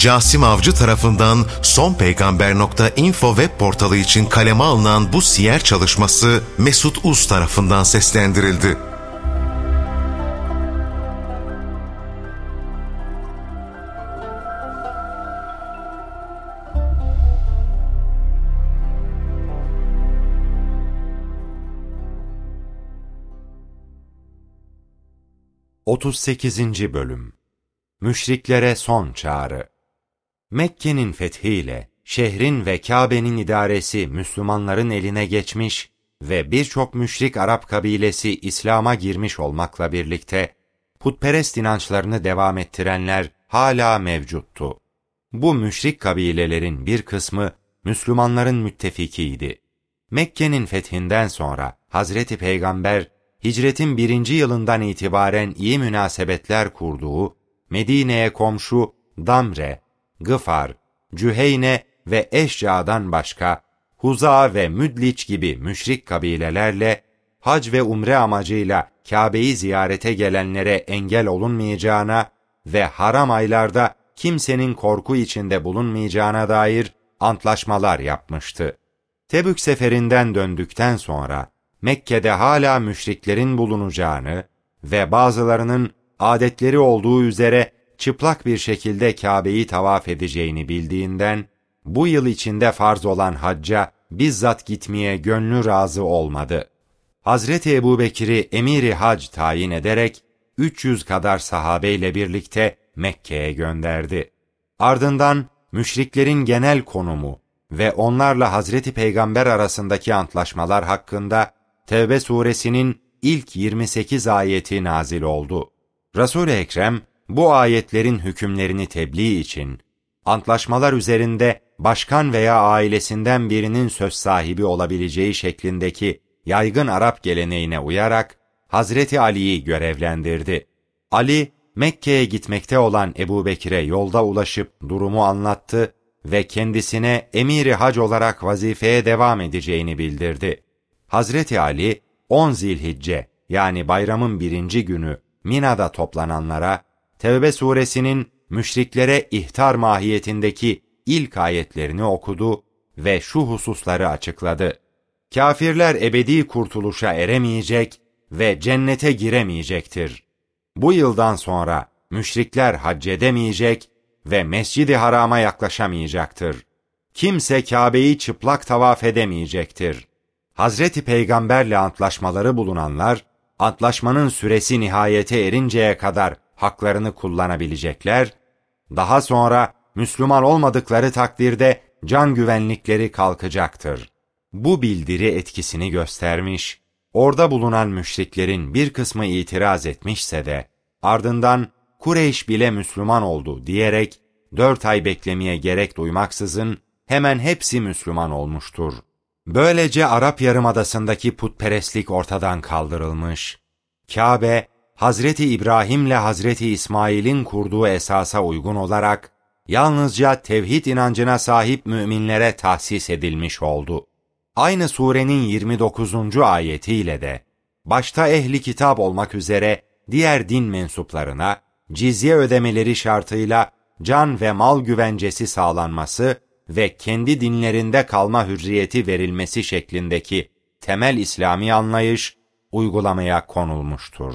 Casim Avcı tarafından sonpeygamber.info web portalı için kaleme alınan bu siyer çalışması Mesut Uz tarafından seslendirildi. Otuz sekizinci Bölüm Müşriklere Son Çağrı Mekke'nin fethiyle şehrin ve Kabe'nin idaresi Müslümanların eline geçmiş ve birçok müşrik Arap kabilesi İslam'a girmiş olmakla birlikte putperest inançlarını devam ettirenler hala mevcuttu. Bu müşrik kabilelerin bir kısmı Müslümanların müttefikiydi. Mekke'nin fethinden sonra Hazreti Peygamber hicretin birinci yılından itibaren iyi münasebetler kurduğu Medine'ye komşu Damre, Gıfar, Cüheyne ve Eşca'dan başka Huza ve Müdliç gibi müşrik kabilelerle hac ve umre amacıyla Kabe'yi ziyarete gelenlere engel olunmayacağına ve haram aylarda kimsenin korku içinde bulunmayacağına dair antlaşmalar yapmıştı. Tebük seferinden döndükten sonra Mekke'de hala müşriklerin bulunacağını ve bazılarının adetleri olduğu üzere çıplak bir şekilde Kabe'yi tavaf edeceğini bildiğinden, bu yıl içinde farz olan hacca bizzat gitmeye gönlü razı olmadı. Hazreti Ebu Bekir'i emiri hac tayin ederek 300 kadar sahabeyle birlikte Mekke'ye gönderdi. Ardından müşriklerin genel konumu ve onlarla Hazreti Peygamber arasındaki antlaşmalar hakkında Tevbe suresinin ilk 28 ayeti nazil oldu. Resul-i Ekrem bu ayetlerin hükümlerini tebliğ için antlaşmalar üzerinde başkan veya ailesinden birinin söz sahibi olabileceği şeklindeki yaygın Arap geleneğine uyarak Hazreti Ali'yi görevlendirdi. Ali, Mekke'ye gitmekte olan Ebu Bekir'e yolda ulaşıp durumu anlattı ve kendisine emiri hac olarak vazifeye devam edeceğini bildirdi. Hazreti Ali, 10 Zilhicce yani bayramın birinci günü Mina'da toplananlara, Tevbe suresinin müşriklere ihtar mahiyetindeki ilk ayetlerini okudu ve şu hususları açıkladı. Kafirler ebedi kurtuluşa eremeyecek ve cennete giremeyecektir. Bu yıldan sonra müşrikler hac edemeyecek ve mescidi harama yaklaşamayacaktır. Kimse Kabe'yi çıplak tavaf edemeyecektir. Hazreti Peygamberle antlaşmaları bulunanlar, antlaşmanın süresi nihayete erinceye kadar haklarını kullanabilecekler, daha sonra Müslüman olmadıkları takdirde can güvenlikleri kalkacaktır. Bu bildiri etkisini göstermiş, orada bulunan müşriklerin bir kısmı itiraz etmişse de, ardından Kureyş bile Müslüman oldu diyerek, dört ay beklemeye gerek duymaksızın hemen hepsi Müslüman olmuştur. Böylece Arap Yarımadası'ndaki putperestlik ortadan kaldırılmış. Kabe, Hazreti İbrahim'le Hazreti İsmail'in kurduğu esasa uygun olarak yalnızca tevhid inancına sahip müminlere tahsis edilmiş oldu. Aynı surenin 29. ayetiyle de başta ehli kitap olmak üzere diğer din mensuplarına cizye ödemeleri şartıyla can ve mal güvencesi sağlanması ve kendi dinlerinde kalma hürriyeti verilmesi şeklindeki temel İslami anlayış uygulamaya konulmuştur.